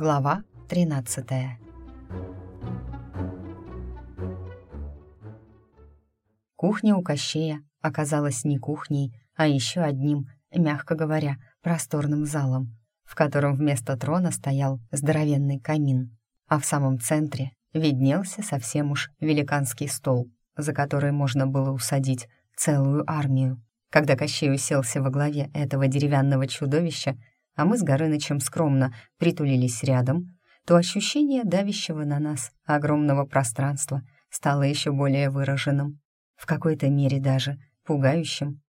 Глава 13 Кухня у Кощея оказалась не кухней, а еще одним, мягко говоря, просторным залом, в котором вместо трона стоял здоровенный камин, а в самом центре виднелся совсем уж великанский стол, за который можно было усадить целую армию. Когда Кощей уселся во главе этого деревянного чудовища, а мы с Горынычем скромно притулились рядом, то ощущение давящего на нас огромного пространства стало еще более выраженным, в какой-то мере даже пугающим.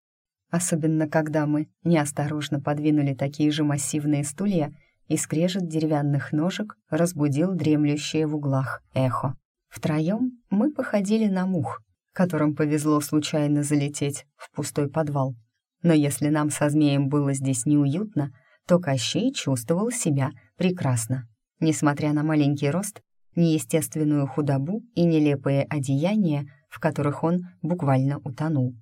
Особенно когда мы неосторожно подвинули такие же массивные стулья, и скрежет деревянных ножек разбудил дремлющее в углах эхо. Втроем мы походили на мух, которым повезло случайно залететь в пустой подвал. Но если нам со змеем было здесь неуютно, то Кощей чувствовал себя прекрасно. Несмотря на маленький рост, неестественную худобу и нелепые одеяния, в которых он буквально утонул.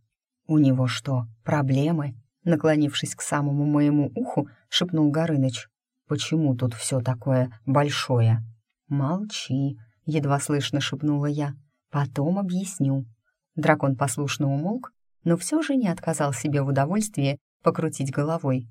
«У него что, проблемы?» Наклонившись к самому моему уху, шепнул Горыныч. «Почему тут все такое большое?» «Молчи», — едва слышно шепнула я. «Потом объясню». Дракон послушно умолк, но все же не отказал себе в удовольствии покрутить головой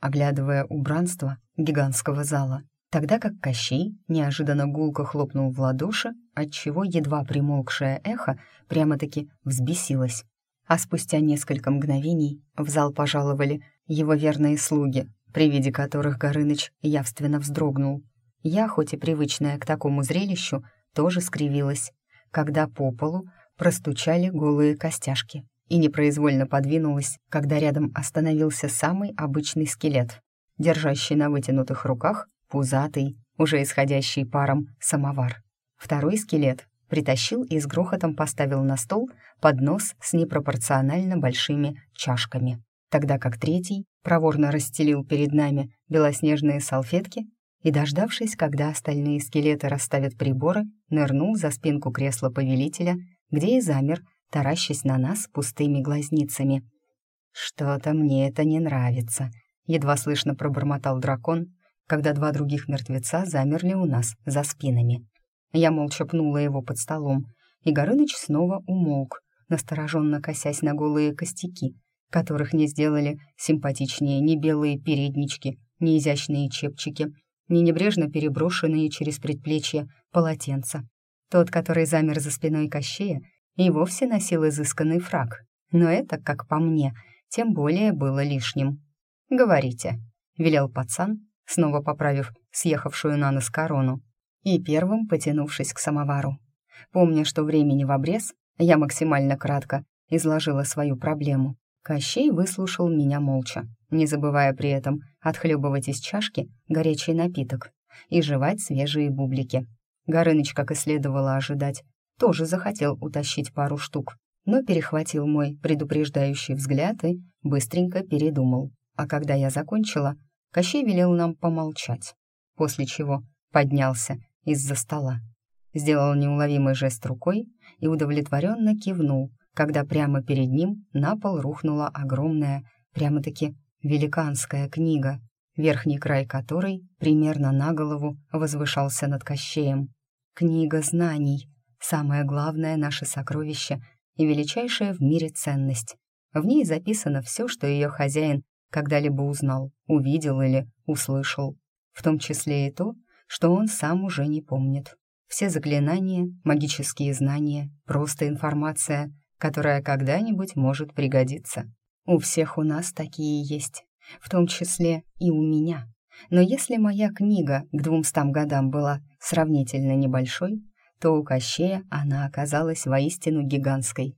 оглядывая убранство гигантского зала, тогда как Кощей неожиданно гулко хлопнул в ладоши, отчего едва примолкшее эхо прямо-таки взбесилось. А спустя несколько мгновений в зал пожаловали его верные слуги, при виде которых Горыныч явственно вздрогнул. Я, хоть и привычная к такому зрелищу, тоже скривилась, когда по полу простучали голые костяшки и непроизвольно подвинулась, когда рядом остановился самый обычный скелет, держащий на вытянутых руках пузатый, уже исходящий паром, самовар. Второй скелет притащил и с грохотом поставил на стол поднос с непропорционально большими чашками, тогда как третий проворно расстелил перед нами белоснежные салфетки и, дождавшись, когда остальные скелеты расставят приборы, нырнул за спинку кресла повелителя, где и замер, таращась на нас пустыми глазницами. «Что-то мне это не нравится», — едва слышно пробормотал дракон, когда два других мертвеца замерли у нас за спинами. Я молча пнула его под столом, и Горыныч снова умолк, настороженно косясь на голые костяки, которых не сделали симпатичнее ни белые переднички, ни изящные чепчики, ни небрежно переброшенные через предплечье полотенца. Тот, который замер за спиной Кощея, и вовсе носил изысканный фраг. Но это, как по мне, тем более было лишним. «Говорите», — велел пацан, снова поправив съехавшую на нос корону, и первым потянувшись к самовару. Помня, что времени в обрез, я максимально кратко изложила свою проблему. Кощей выслушал меня молча, не забывая при этом отхлебывать из чашки горячий напиток и жевать свежие бублики. Горыныч, как и следовало ожидать, тоже захотел утащить пару штук, но перехватил мой предупреждающий взгляд и быстренько передумал. А когда я закончила, Кощей велел нам помолчать, после чего поднялся из-за стола, сделал неуловимый жест рукой и удовлетворенно кивнул, когда прямо перед ним на пол рухнула огромная, прямо-таки великанская книга, верхний край которой примерно на голову возвышался над Кощеем. Книга знаний, самое главное наше сокровище и величайшая в мире ценность. В ней записано все, что ее хозяин когда-либо узнал, увидел или услышал, в том числе и то, что он сам уже не помнит. Все заклинания, магические знания, просто информация, которая когда-нибудь может пригодиться. У всех у нас такие есть, в том числе и у меня. Но если моя книга к двумстам годам была сравнительно небольшой, то у Кощея она оказалась воистину гигантской.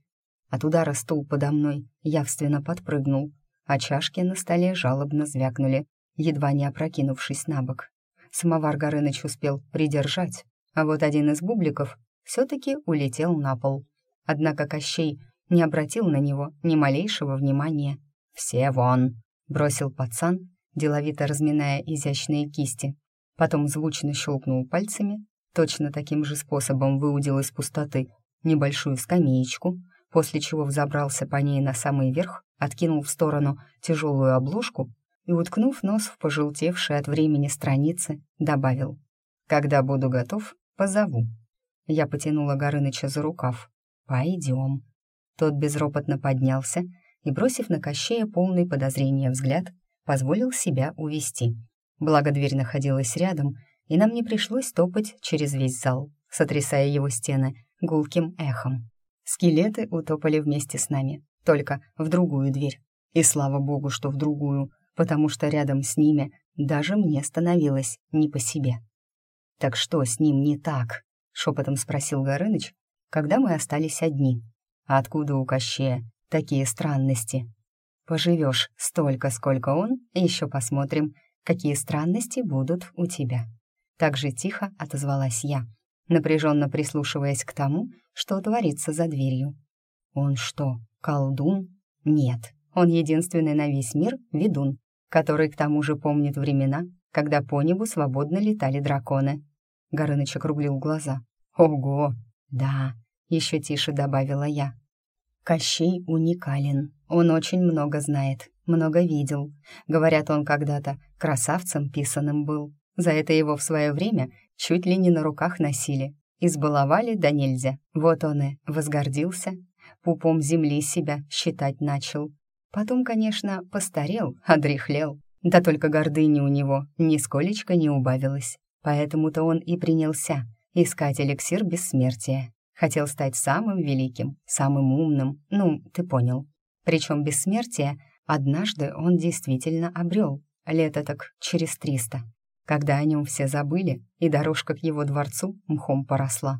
От удара стул подо мной явственно подпрыгнул, а чашки на столе жалобно звякнули, едва не опрокинувшись на бок. Самовар Горыныч успел придержать, а вот один из бубликов все-таки улетел на пол. Однако Кощей не обратил на него ни малейшего внимания. «Все вон!» — бросил пацан, деловито разминая изящные кисти. Потом звучно щелкнул пальцами, точно таким же способом выудил из пустоты небольшую скамеечку, после чего взобрался по ней на самый верх, откинул в сторону тяжелую обложку и, уткнув нос в пожелтевшие от времени страницы, добавил «Когда буду готов, позову». Я потянула Горыныча за рукав. «Пойдем». Тот безропотно поднялся и, бросив на Кощея полный подозрения взгляд, позволил себя увести. Благо дверь находилась рядом, и нам не пришлось топать через весь зал, сотрясая его стены гулким эхом. Скелеты утопали вместе с нами, только в другую дверь. И слава богу, что в другую, потому что рядом с ними даже мне становилось не по себе. «Так что с ним не так?» — шепотом спросил Горыныч, когда мы остались одни. «А откуда у Кощея такие странности?» «Поживешь столько, сколько он, и еще посмотрим, какие странности будут у тебя». Так же тихо отозвалась я, напряженно прислушиваясь к тому, что творится за дверью. «Он что, колдун?» «Нет, он единственный на весь мир ведун, который к тому же помнит времена, когда по небу свободно летали драконы». Горыныч округлил глаза. «Ого! Да!» — еще тише добавила я. Кощей уникален. Он очень много знает, много видел. Говорят, он когда-то красавцем писаным был. За это его в свое время чуть ли не на руках носили. Избаловали да нельзя. Вот он и возгордился. Пупом земли себя считать начал. Потом, конечно, постарел, одряхлел. Да только гордыни у него нисколечко не убавилось. Поэтому-то он и принялся искать эликсир бессмертия. Хотел стать самым великим, самым умным, ну, ты понял. Причем бессмертие однажды он действительно обрел, лет так через триста, когда о нем все забыли, и дорожка к его дворцу мхом поросла.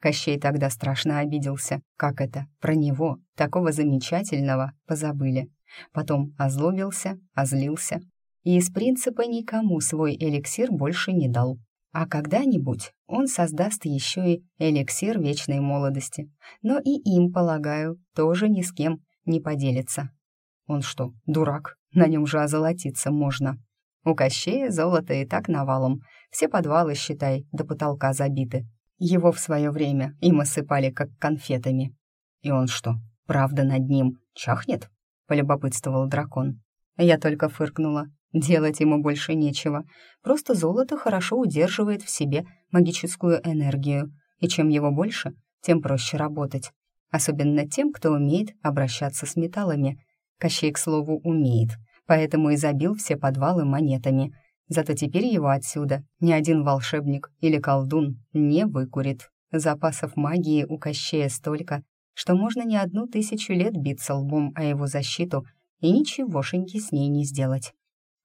Кощей тогда страшно обиделся. Как это? Про него, такого замечательного, позабыли. Потом озлобился, озлился. И из принципа никому свой эликсир больше не дал. А когда-нибудь он создаст еще и эликсир вечной молодости. Но и им, полагаю, тоже ни с кем не поделится. Он что, дурак? На нем же озолотиться можно. У Кощея золото и так навалом. Все подвалы, считай, до потолка забиты. Его в свое время им осыпали как конфетами. И он что, правда над ним чахнет? Полюбопытствовал дракон. Я только фыркнула. Делать ему больше нечего. Просто золото хорошо удерживает в себе магическую энергию. И чем его больше, тем проще работать. Особенно тем, кто умеет обращаться с металлами. Кощей, к слову, умеет, поэтому и забил все подвалы монетами — Зато теперь его отсюда ни один волшебник или колдун не выкурит. Запасов магии у Кощея столько, что можно не одну тысячу лет биться лбом о его защиту и ничегошеньки с ней не сделать.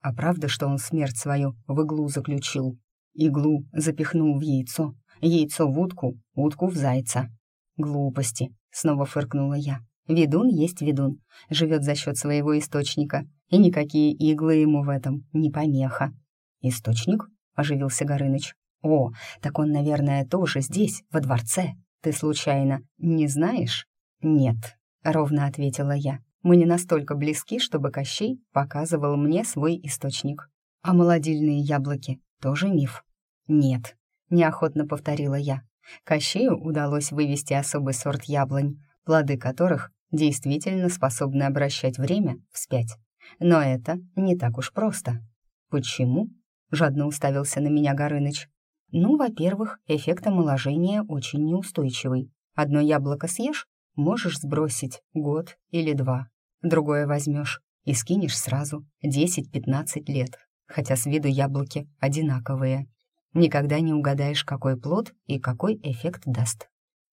А правда, что он смерть свою в иглу заключил? Иглу запихнул в яйцо, яйцо в утку, утку в зайца. Глупости, снова фыркнула я. Ведун есть ведун, живет за счет своего источника, и никакие иглы ему в этом не помеха. «Источник?» — оживился Горыныч. «О, так он, наверное, тоже здесь, во дворце. Ты случайно не знаешь?» «Нет», — ровно ответила я. «Мы не настолько близки, чтобы Кощей показывал мне свой источник. А молодильные яблоки тоже миф?» «Нет», — неохотно повторила я. Кощею удалось вывести особый сорт яблонь, плоды которых действительно способны обращать время вспять. Но это не так уж просто. Почему? Жадно уставился на меня Горыныч. Ну, во-первых, эффект омоложения очень неустойчивый. Одно яблоко съешь, можешь сбросить год или два. Другое возьмешь и скинешь сразу 10-15 лет, хотя с виду яблоки одинаковые. Никогда не угадаешь, какой плод и какой эффект даст.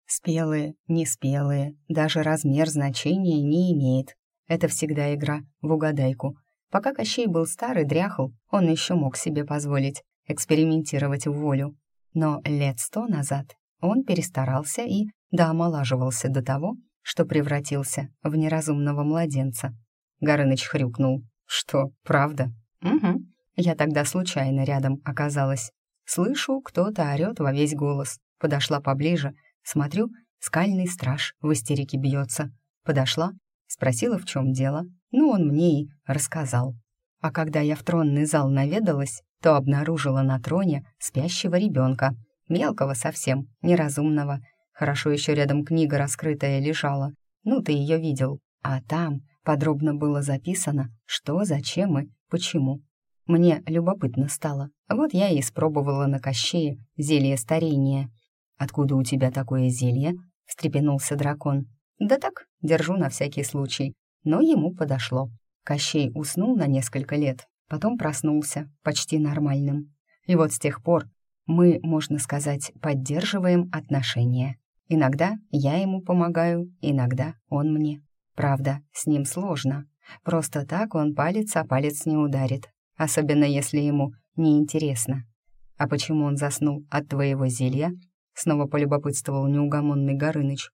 Спелые, неспелые, даже размер значения не имеет. Это всегда игра в угадайку, Пока Кощей был старый, дряхл, он еще мог себе позволить экспериментировать в волю. Но лет сто назад он перестарался и доомолаживался до того, что превратился в неразумного младенца. Горыныч хрюкнул. «Что, правда?» «Угу. Я тогда случайно рядом оказалась. Слышу, кто-то орёт во весь голос. Подошла поближе, смотрю, скальный страж в истерике бьется. Подошла, спросила, в чем дело. Ну, он мне и рассказал. А когда я в тронный зал наведалась, то обнаружила на троне спящего ребенка, мелкого совсем, неразумного. Хорошо еще рядом книга раскрытая лежала. Ну, ты ее видел. А там подробно было записано, что, зачем и почему. Мне любопытно стало. Вот я и испробовала на Кощее зелье старения. «Откуда у тебя такое зелье?» — встрепенулся дракон. «Да так, держу на всякий случай». Но ему подошло. Кощей уснул на несколько лет, потом проснулся, почти нормальным. И вот с тех пор мы, можно сказать, поддерживаем отношения. Иногда я ему помогаю, иногда он мне. Правда, с ним сложно. Просто так он палец о палец не ударит, особенно если ему неинтересно. А почему он заснул от твоего зелья? Снова полюбопытствовал неугомонный Горыныч.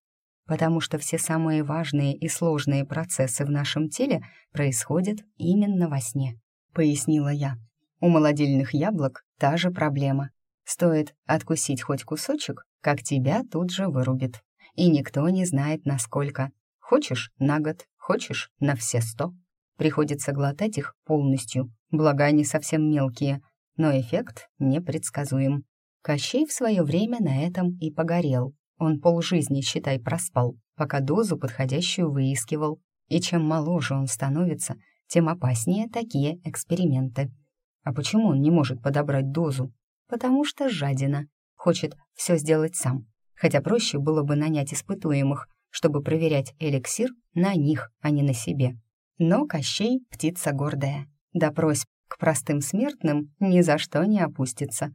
Потому что все самые важные и сложные процессы в нашем теле происходят именно во сне, пояснила я. У молодильных яблок та же проблема. Стоит откусить хоть кусочек, как тебя тут же вырубит. И никто не знает, насколько. Хочешь — на год, хочешь — на все сто. Приходится глотать их полностью, благо они совсем мелкие, но эффект непредсказуем. Кощей в свое время на этом и погорел. Он полжизни, считай, проспал, пока дозу подходящую выискивал. И чем моложе он становится, тем опаснее такие эксперименты. А почему он не может подобрать дозу? Потому что жадина, хочет все сделать сам. Хотя проще было бы нанять испытуемых, чтобы проверять эликсир на них, а не на себе. Но Кощей — птица гордая. До к простым смертным ни за что не опустится.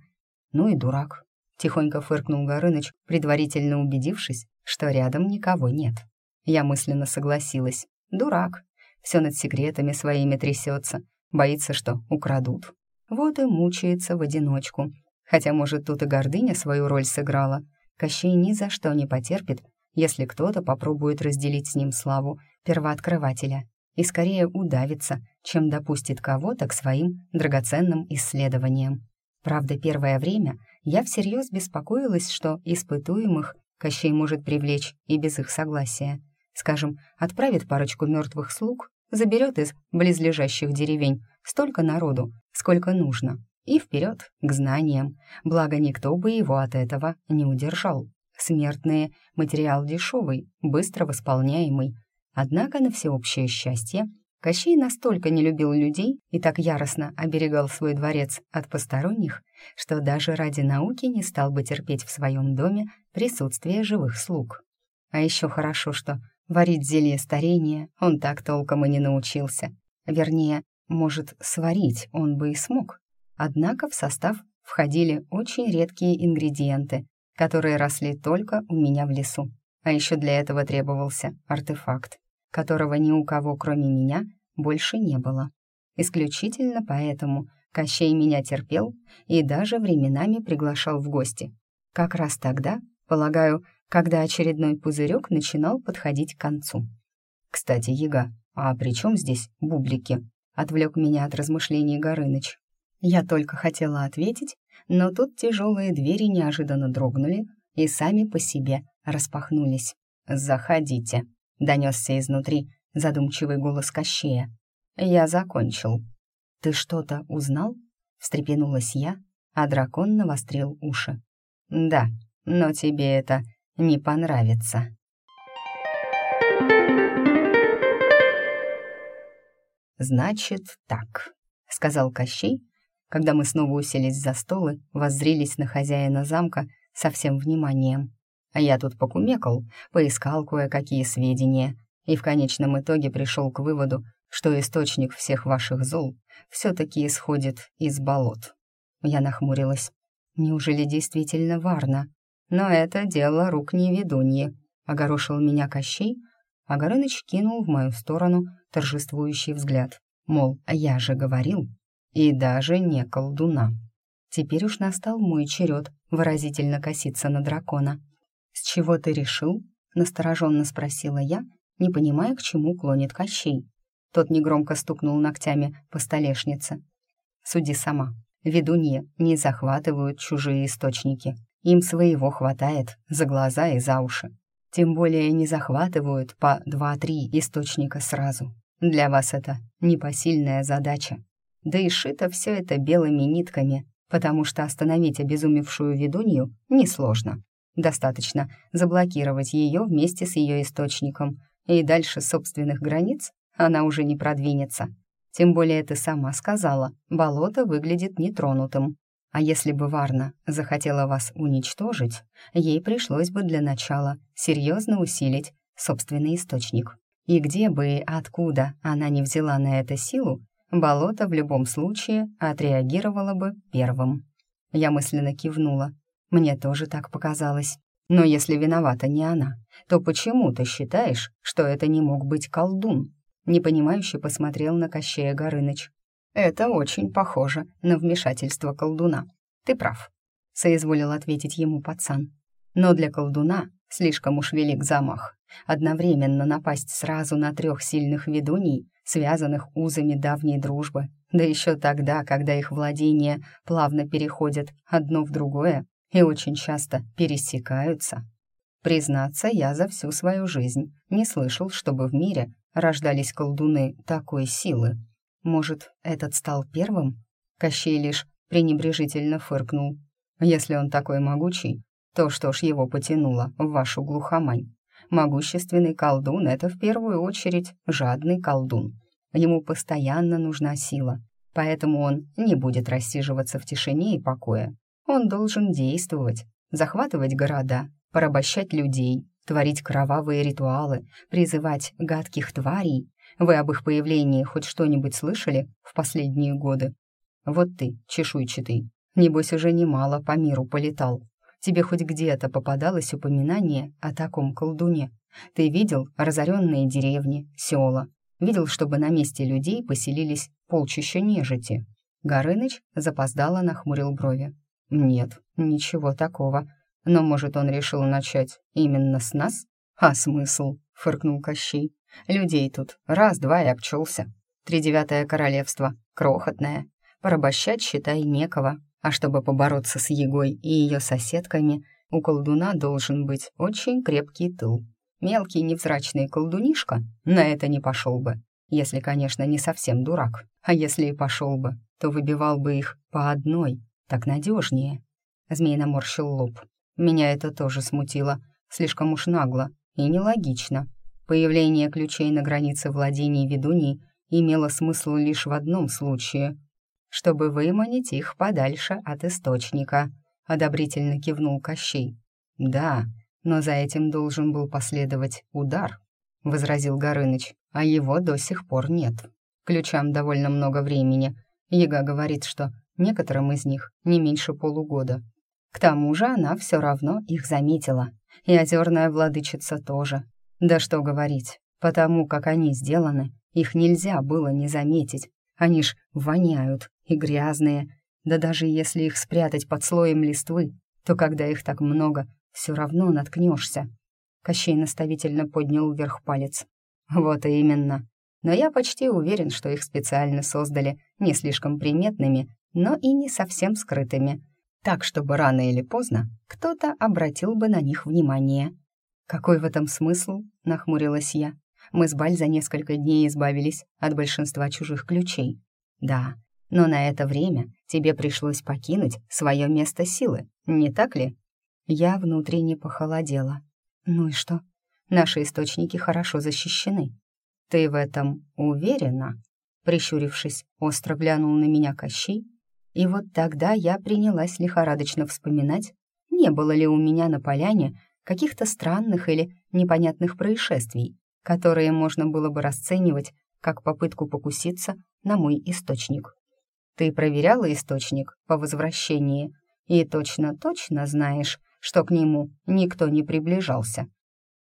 Ну и дурак. Тихонько фыркнул Горыныч, предварительно убедившись, что рядом никого нет. Я мысленно согласилась. Дурак. Все над секретами своими трясется. Боится, что украдут. Вот и мучается в одиночку. Хотя, может, тут и гордыня свою роль сыграла. Кощей ни за что не потерпит, если кто-то попробует разделить с ним славу первооткрывателя и скорее удавится, чем допустит кого-то к своим драгоценным исследованиям. Правда, первое время я всерьез беспокоилась, что испытуемых Кощей может привлечь и без их согласия. Скажем, отправит парочку мертвых слуг, заберет из близлежащих деревень столько народу, сколько нужно, и вперед к знаниям, благо никто бы его от этого не удержал. Смертные — материал дешевый, быстро восполняемый. Однако на всеобщее счастье Кощей настолько не любил людей и так яростно оберегал свой дворец от посторонних, что даже ради науки не стал бы терпеть в своем доме присутствие живых слуг. А еще хорошо, что варить зелье старения он так толком и не научился. Вернее, может, сварить он бы и смог. Однако в состав входили очень редкие ингредиенты, которые росли только у меня в лесу. А еще для этого требовался артефакт, которого ни у кого, кроме меня, больше не было. Исключительно поэтому Кощей меня терпел и даже временами приглашал в гости. Как раз тогда, полагаю, когда очередной пузырек начинал подходить к концу. «Кстати, Яга, а при чем здесь бублики?» — отвлек меня от размышлений Горыныч. Я только хотела ответить, но тут тяжелые двери неожиданно дрогнули и сами по себе распахнулись. «Заходите», — донесся изнутри задумчивый голос Кощея. «Я закончил». «Ты что-то узнал?» — встрепенулась я, а дракон навострил уши. «Да, но тебе это не понравится». «Значит так», — сказал Кощей, когда мы снова уселись за стол и воззрились на хозяина замка со всем вниманием. А я тут покумекал, поискал кое-какие сведения и в конечном итоге пришел к выводу, что источник всех ваших зол все-таки исходит из болот. Я нахмурилась. Неужели действительно варно? Но это дело рук не ведуньи. Огорошил меня Кощей, а Горыныч кинул в мою сторону торжествующий взгляд. Мол, я же говорил, и даже не колдуна. Теперь уж настал мой черед выразительно коситься на дракона. «С чего ты решил?» — настороженно спросила я, не понимая, к чему клонит Кощей. Тот негромко стукнул ногтями по столешнице. «Суди сама. Ведуньи не захватывают чужие источники. Им своего хватает за глаза и за уши. Тем более не захватывают по два-три источника сразу. Для вас это непосильная задача. Да и шито все это белыми нитками, потому что остановить обезумевшую ведунью несложно. Достаточно заблокировать ее вместе с ее источником, и дальше собственных границ она уже не продвинется. Тем более ты сама сказала, болото выглядит нетронутым. А если бы Варна захотела вас уничтожить, ей пришлось бы для начала серьезно усилить собственный источник. И где бы и откуда она не взяла на это силу, болото в любом случае отреагировало бы первым. Я мысленно кивнула. Мне тоже так показалось. Но если виновата не она, то почему ты считаешь, что это не мог быть колдун? Непонимающе посмотрел на Кощея Горыныч. Это очень похоже на вмешательство колдуна. Ты прав, соизволил ответить ему пацан. Но для колдуна слишком уж велик замах. Одновременно напасть сразу на трех сильных ведуней, связанных узами давней дружбы, да еще тогда, когда их владения плавно переходят одно в другое и очень часто пересекаются. Признаться, я за всю свою жизнь не слышал, чтобы в мире рождались колдуны такой силы. Может, этот стал первым? Кощей лишь пренебрежительно фыркнул. Если он такой могучий, то что ж его потянуло в вашу глухомань? Могущественный колдун — это в первую очередь жадный колдун. Ему постоянно нужна сила, поэтому он не будет рассиживаться в тишине и покое. Он должен действовать, захватывать города, порабощать людей, творить кровавые ритуалы, призывать гадких тварей. Вы об их появлении хоть что-нибудь слышали в последние годы? Вот ты, чешуйчатый, небось уже немало по миру полетал. Тебе хоть где-то попадалось упоминание о таком колдуне? Ты видел разоренные деревни, села, видел, чтобы на месте людей поселились полчища нежити. Горыныч запоздало нахмурил брови. «Нет, ничего такого. Но, может, он решил начать именно с нас? А смысл?» — фыркнул Кощей. «Людей тут раз-два и обчелся. Тридевятое королевство, крохотное. Порабощать, считай, некого. А чтобы побороться с Егой и ее соседками, у колдуна должен быть очень крепкий тыл. Мелкий невзрачный колдунишка на это не пошел бы, если, конечно, не совсем дурак. А если и пошел бы, то выбивал бы их по одной, так надежнее. Змей наморщил лоб. Меня это тоже смутило, слишком уж нагло и нелогично. Появление ключей на границе владений ведуней имело смысл лишь в одном случае, чтобы выманить их подальше от источника, одобрительно кивнул Кощей. Да, но за этим должен был последовать удар, возразил Горыныч, а его до сих пор нет. Ключам довольно много времени. Яга говорит, что некоторым из них не меньше полугода. К тому же она все равно их заметила, и озерная владычица тоже. Да что говорить, потому как они сделаны, их нельзя было не заметить. Они ж воняют и грязные, да даже если их спрятать под слоем листвы, то когда их так много, все равно наткнешься. Кощей наставительно поднял вверх палец. Вот и именно. Но я почти уверен, что их специально создали не слишком приметными, но и не совсем скрытыми, так, чтобы рано или поздно кто-то обратил бы на них внимание. «Какой в этом смысл?» — нахмурилась я. «Мы с Баль за несколько дней избавились от большинства чужих ключей. Да, но на это время тебе пришлось покинуть свое место силы, не так ли?» Я внутренне похолодела. «Ну и что? Наши источники хорошо защищены». «Ты в этом уверена?» Прищурившись, остро глянул на меня Кощей, и вот тогда я принялась лихорадочно вспоминать, не было ли у меня на поляне каких-то странных или непонятных происшествий, которые можно было бы расценивать как попытку покуситься на мой источник. Ты проверяла источник по возвращении и точно-точно знаешь, что к нему никто не приближался.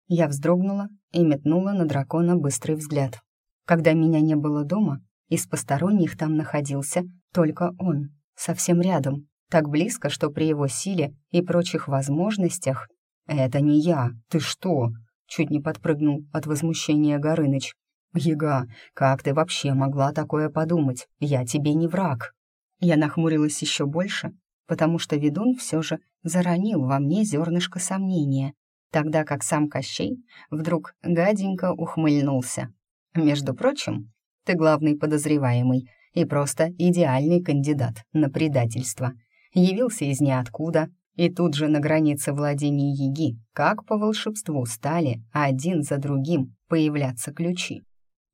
Я вздрогнула и метнула на дракона быстрый взгляд. Когда меня не было дома, из посторонних там находился только он, совсем рядом, так близко, что при его силе и прочих возможностях «Это не я, ты что?» Чуть не подпрыгнул от возмущения Горыныч. «Яга, как ты вообще могла такое подумать? Я тебе не враг». Я нахмурилась еще больше, потому что ведун все же заронил во мне зернышко сомнения, тогда как сам Кощей вдруг гаденько ухмыльнулся. «Между прочим, ты главный подозреваемый и просто идеальный кандидат на предательство. Явился из ниоткуда, и тут же на границе владений Яги, как по волшебству, стали один за другим появляться ключи.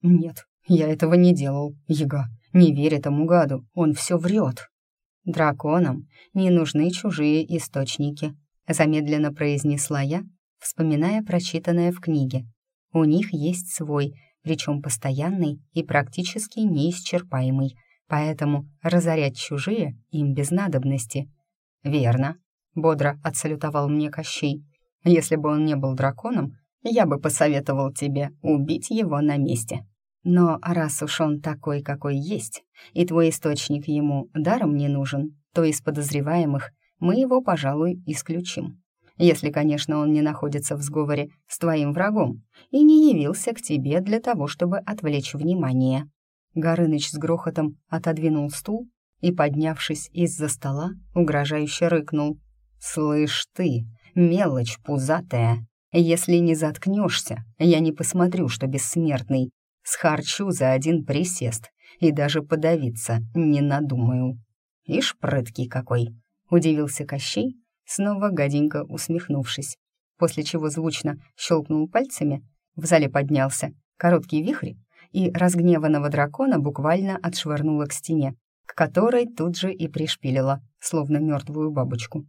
Нет, Я этого не делал, Яга. Не верь этому гаду, он все врет. Драконам не нужны чужие источники, замедленно произнесла я, вспоминая прочитанное в книге. У них есть свой, причем постоянный и практически неисчерпаемый, поэтому разорять чужие им без надобности. «Верно», — бодро отсалютовал мне Кощей. «Если бы он не был драконом, я бы посоветовал тебе убить его на месте. Но раз уж он такой, какой есть, и твой источник ему даром не нужен, то из подозреваемых мы его, пожалуй, исключим. Если, конечно, он не находится в сговоре с твоим врагом и не явился к тебе для того, чтобы отвлечь внимание». Горыныч с грохотом отодвинул стул и, поднявшись из-за стола, угрожающе рыкнул. «Слышь ты, мелочь пузатая, если не заткнешься, я не посмотрю, что бессмертный. Схарчу за один присест и даже подавиться не надумаю». «Ишь, прыткий какой!» — удивился Кощей, снова гаденько усмехнувшись, после чего звучно щелкнул пальцами, в зале поднялся короткий вихрь, и разгневанного дракона буквально отшвырнуло к стене, к которой тут же и пришпилила, словно мертвую бабочку.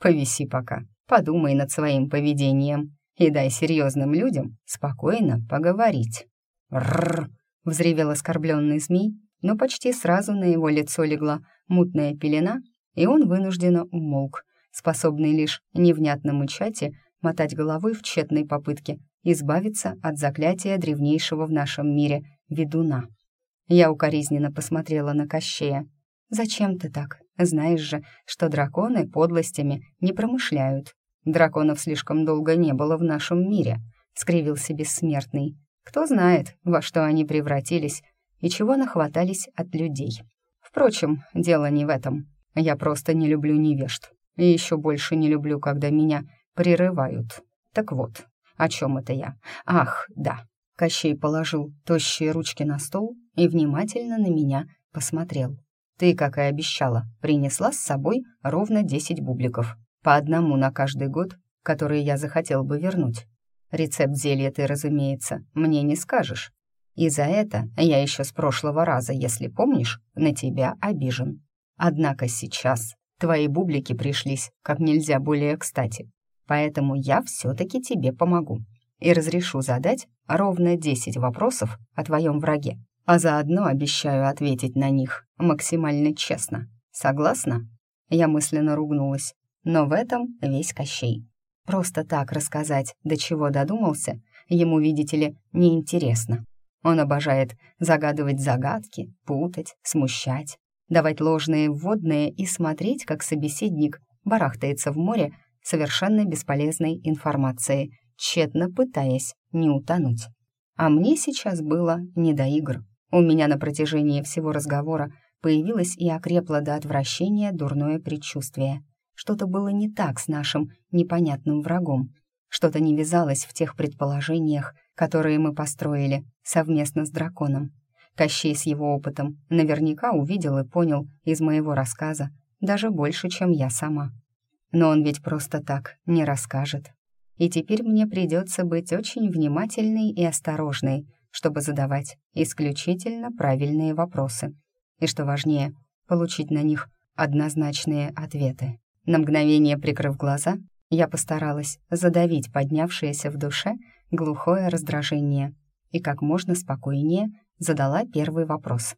«Повиси пока, подумай над своим поведением и дай серьезным людям спокойно поговорить». «Рррр!» — взревел оскорбленный змей, но почти сразу на его лицо легла мутная пелена, и он вынужденно умолк, способный лишь невнятно мычать и мотать головой в тщетной попытке избавиться от заклятия древнейшего в нашем мире ведуна. Я укоризненно посмотрела на Кощея. «Зачем ты так? Знаешь же, что драконы подлостями не промышляют. Драконов слишком долго не было в нашем мире», — скривился бессмертный. «Кто знает, во что они превратились и чего нахватались от людей. Впрочем, дело не в этом. Я просто не люблю невежд. И еще больше не люблю, когда меня прерывают. Так вот, о чем это я? Ах, да. Кощей положил тощие ручки на стол и внимательно на меня посмотрел. Ты, как и обещала, принесла с собой ровно десять бубликов. По одному на каждый год, которые я захотел бы вернуть. Рецепт зелья ты, разумеется, мне не скажешь. И за это я еще с прошлого раза, если помнишь, на тебя обижен. Однако сейчас Твои бублики пришлись как нельзя более кстати, поэтому я все-таки тебе помогу и разрешу задать ровно 10 вопросов о твоем враге, а заодно обещаю ответить на них максимально честно. Согласна?» Я мысленно ругнулась, но в этом весь Кощей. Просто так рассказать, до чего додумался, ему, видите ли, неинтересно. Он обожает загадывать загадки, путать, смущать, давать ложные вводные и смотреть, как собеседник барахтается в море совершенно бесполезной информации, тщетно пытаясь не утонуть. А мне сейчас было не до игр. У меня на протяжении всего разговора появилось и окрепло до отвращения дурное предчувствие. Что-то было не так с нашим непонятным врагом. Что-то не вязалось в тех предположениях, которые мы построили совместно с драконом. Кощей с его опытом наверняка увидел и понял из моего рассказа даже больше, чем я сама. Но он ведь просто так не расскажет. И теперь мне придется быть очень внимательной и осторожной, чтобы задавать исключительно правильные вопросы. И что важнее, получить на них однозначные ответы. На мгновение прикрыв глаза, я постаралась задавить поднявшееся в душе глухое раздражение и как можно спокойнее задала первый вопрос.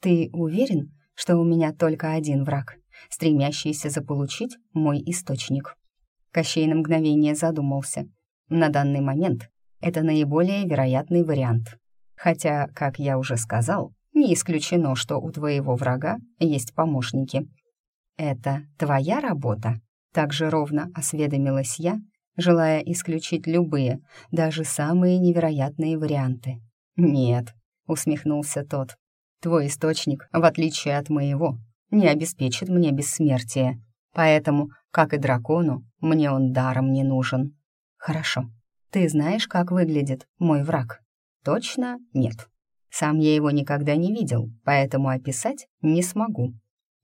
«Ты уверен, что у меня только один враг, стремящийся заполучить мой источник?» Кощей на мгновение задумался. На данный момент это наиболее вероятный вариант. Хотя, как я уже сказал, не исключено, что у твоего врага есть помощники. «Это твоя работа?» Так же ровно осведомилась я, желая исключить любые, даже самые невероятные варианты. «Нет», — усмехнулся тот. «Твой источник, в отличие от моего, не обеспечит мне бессмертие, поэтому, как и дракону, мне он даром не нужен». «Хорошо. Ты знаешь, как выглядит мой враг?» «Точно нет. Сам я его никогда не видел, поэтому описать не смогу.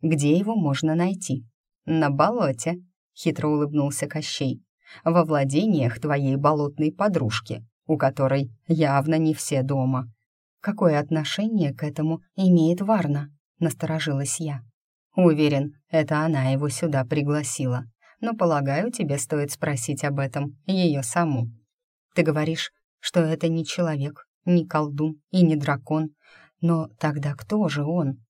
Где его можно найти?» «На болоте», — хитро улыбнулся Кощей. «Во владениях твоей болотной подружки, у которой явно не все дома». Какое отношение к этому имеет Варна?» — насторожилась я. «Уверен, это она его сюда пригласила. Но, полагаю, тебе стоит спросить об этом ее саму». «Ты говоришь, что это не человек, не колдун и не дракон. Но тогда кто же он?»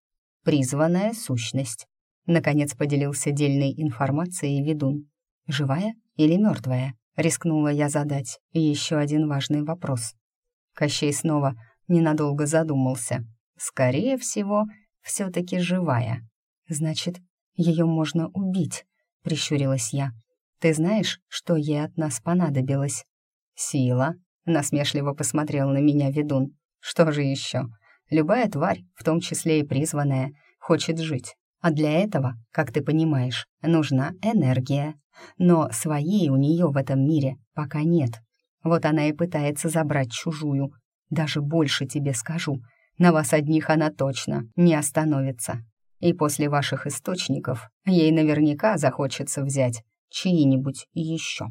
«Призванная сущность», — наконец поделился дельной информацией ведун. «Живая или мертвая?» — рискнула я задать еще один важный вопрос. Кощей снова ненадолго задумался. «Скорее всего, все-таки живая». «Значит, ее можно убить», — прищурилась я. «Ты знаешь, что ей от нас понадобилось?» «Сила», — насмешливо посмотрел на меня ведун. «Что же еще? Любая тварь, в том числе и призванная, хочет жить. А для этого, как ты понимаешь, нужна энергия. Но своей у нее в этом мире пока нет. Вот она и пытается забрать чужую. Даже больше тебе скажу, на вас одних она точно не остановится. И после ваших источников ей наверняка захочется взять чьи-нибудь еще.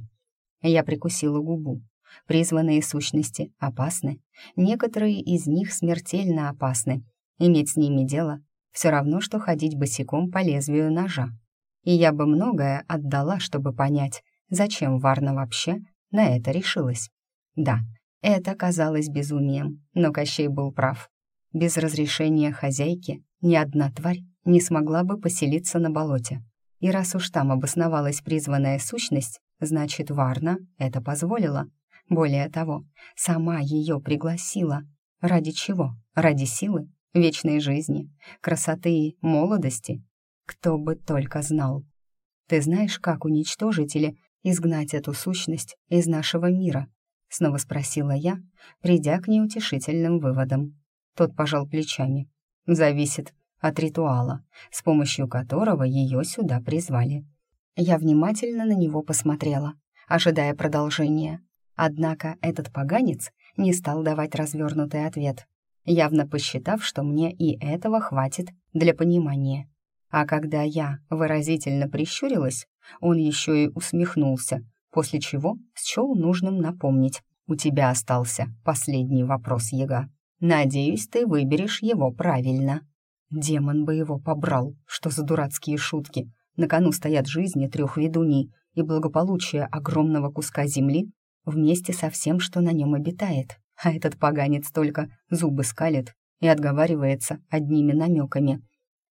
Я прикусила губу. Призванные сущности опасны. Некоторые из них смертельно опасны. Иметь с ними дело все равно, что ходить босиком по лезвию ножа. И я бы многое отдала, чтобы понять, зачем Варна вообще на это решилась. Да, это казалось безумием, но Кощей был прав. Без разрешения хозяйки ни одна тварь не смогла бы поселиться на болоте. И раз уж там обосновалась призванная сущность, значит, Варна это позволила. Более того, сама ее пригласила. Ради чего? Ради силы, вечной жизни, красоты и молодости? Кто бы только знал. Ты знаешь, как уничтожить или изгнать эту сущность из нашего мира? Снова спросила я, придя к неутешительным выводам. Тот пожал плечами. Зависит от ритуала, с помощью которого ее сюда призвали. Я внимательно на него посмотрела, ожидая продолжения. Однако этот поганец не стал давать развернутый ответ, явно посчитав, что мне и этого хватит для понимания. А когда я выразительно прищурилась, он еще и усмехнулся, после чего счел нужным напомнить. «У тебя остался последний вопрос, Яга. Надеюсь, ты выберешь его правильно». Демон бы его побрал, что за дурацкие шутки. На кону стоят жизни трех ведуней и благополучие огромного куска земли вместе со всем, что на нем обитает. А этот поганец только зубы скалит и отговаривается одними намеками.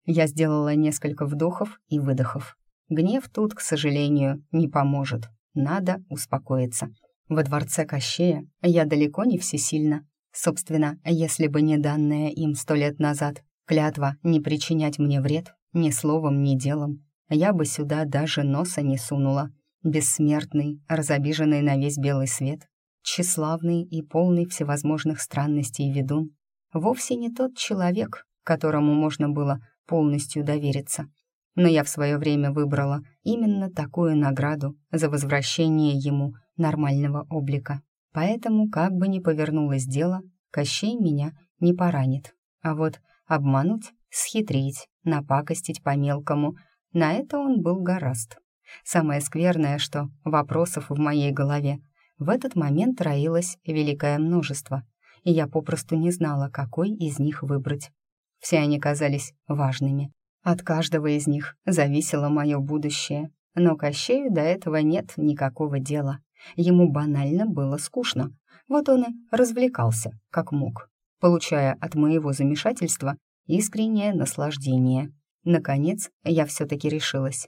Я сделала несколько вдохов и выдохов. Гнев тут, к сожалению, не поможет. Надо успокоиться. Во дворце Кощея я далеко не всесильна. Собственно, если бы не данное им сто лет назад Клятва не причинять мне вред ни словом, ни делом. Я бы сюда даже носа не сунула. Бессмертный, разобиженный на весь белый свет, тщеславный и полный всевозможных странностей ведун, вовсе не тот человек, которому можно было полностью довериться. Но я в свое время выбрала именно такую награду за возвращение ему нормального облика. Поэтому, как бы ни повернулось дело, Кощей меня не поранит. А вот Обмануть, схитрить, напакостить по-мелкому. На это он был гораст. Самое скверное, что вопросов в моей голове в этот момент роилось великое множество, и я попросту не знала, какой из них выбрать. Все они казались важными. От каждого из них зависело мое будущее. Но Кощею до этого нет никакого дела. Ему банально было скучно. Вот он и развлекался, как мог получая от моего замешательства искреннее наслаждение. Наконец, я все-таки решилась.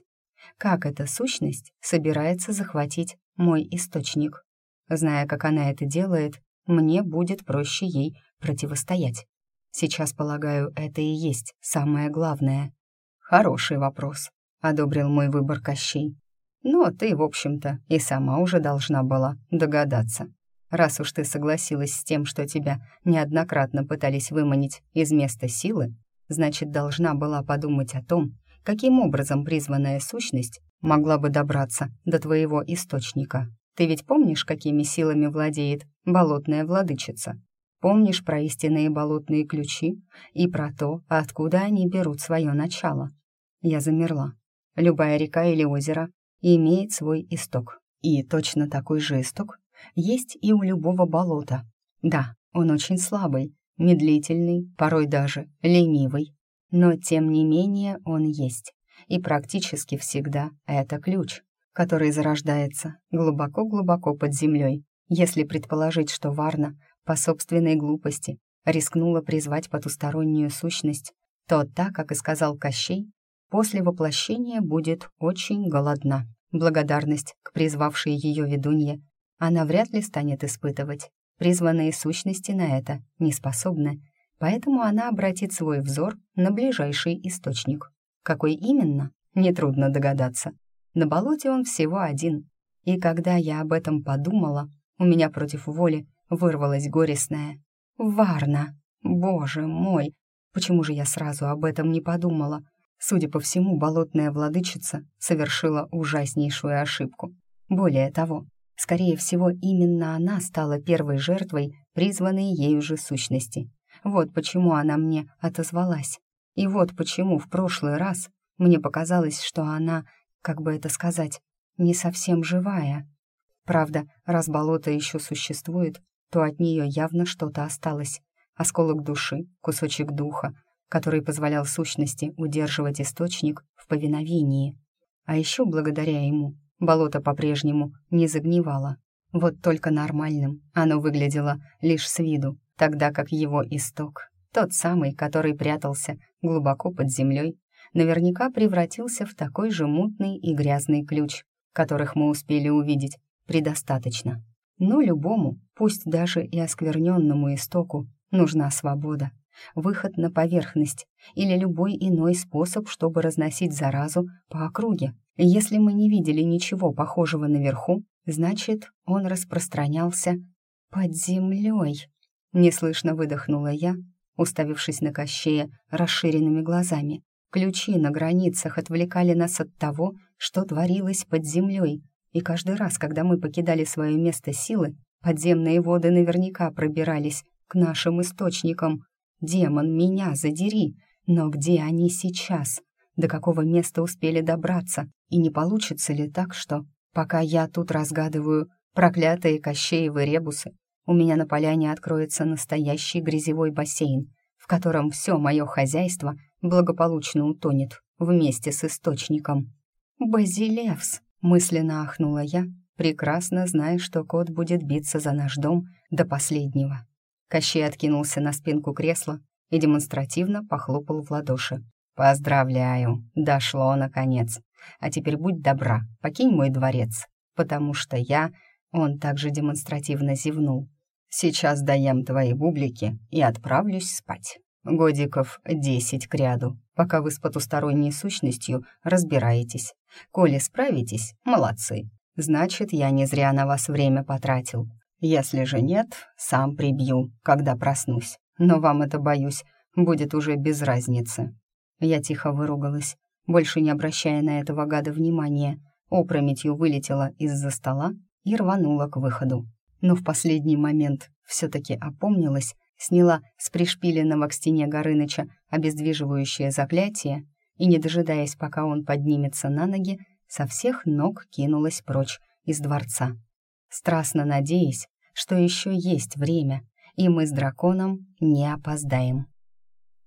Как эта сущность собирается захватить мой источник? Зная, как она это делает, мне будет проще ей противостоять. Сейчас, полагаю, это и есть самое главное. Хороший вопрос, — одобрил мой выбор Кощей. Но ты, в общем-то, и сама уже должна была догадаться. Раз уж ты согласилась с тем, что тебя неоднократно пытались выманить из места силы, значит, должна была подумать о том, каким образом призванная сущность могла бы добраться до твоего источника. Ты ведь помнишь, какими силами владеет болотная владычица? Помнишь про истинные болотные ключи и про то, откуда они берут свое начало? Я замерла. Любая река или озеро имеет свой исток. И точно такой же исток есть и у любого болота. Да, он очень слабый, медлительный, порой даже ленивый. Но, тем не менее, он есть. И практически всегда это ключ, который зарождается глубоко-глубоко под землей. Если предположить, что Варна по собственной глупости рискнула призвать потустороннюю сущность, то, так как и сказал Кощей, после воплощения будет очень голодна. Благодарность к призвавшей ее ведунье она вряд ли станет испытывать. Призванные сущности на это не способны, поэтому она обратит свой взор на ближайший источник. Какой именно, нетрудно догадаться. На болоте он всего один. И когда я об этом подумала, у меня против воли вырвалось горестное. «Варна! Боже мой! Почему же я сразу об этом не подумала?» Судя по всему, болотная владычица совершила ужаснейшую ошибку. Более того, скорее всего, именно она стала первой жертвой призванной ею же сущности. Вот почему она мне отозвалась. И вот почему в прошлый раз мне показалось, что она, как бы это сказать, не совсем живая. Правда, раз болото еще существует, то от нее явно что-то осталось. Осколок души, кусочек духа, который позволял сущности удерживать источник в повиновении. А еще благодаря ему болото по-прежнему не загнивало. Вот только нормальным оно выглядело лишь с виду, тогда как его исток, тот самый, который прятался глубоко под землей, наверняка превратился в такой же мутный и грязный ключ, которых мы успели увидеть предостаточно. Но любому, пусть даже и оскверненному истоку, нужна свобода, выход на поверхность или любой иной способ, чтобы разносить заразу по округе. Если мы не видели ничего похожего наверху, значит, он распространялся под землей. Неслышно выдохнула я, уставившись на Кощея расширенными глазами. Ключи на границах отвлекали нас от того, что творилось под землей, и каждый раз, когда мы покидали свое место силы, подземные воды наверняка пробирались к нашим источникам. Демон, меня задери! Но где они сейчас? До какого места успели добраться? И не получится ли так, что, пока я тут разгадываю проклятые Кощеевы ребусы, у меня на поляне откроется настоящий грязевой бассейн, в котором все мое хозяйство благополучно утонет вместе с источником. «Базилевс!» — мысленно ахнула я, прекрасно зная, что кот будет биться за наш дом до последнего. Кощей откинулся на спинку кресла и демонстративно похлопал в ладоши. «Поздравляю, дошло наконец. А теперь будь добра, покинь мой дворец, потому что я...» Он также демонстративно зевнул. «Сейчас доем твои бублики и отправлюсь спать. Годиков десять к ряду, пока вы с потусторонней сущностью разбираетесь. Коли справитесь, молодцы. Значит, я не зря на вас время потратил. Если же нет, сам прибью, когда проснусь. Но вам это, боюсь, будет уже без разницы». Я тихо выругалась, больше не обращая на этого гада внимания, опрометью вылетела из-за стола и рванула к выходу. Но в последний момент все-таки опомнилась, сняла с пришпиленного к стене Горыныча обездвиживающее заклятие и, не дожидаясь, пока он поднимется на ноги, со всех ног кинулась прочь из дворца страстно надеясь, что еще есть время, и мы с драконом не опоздаем.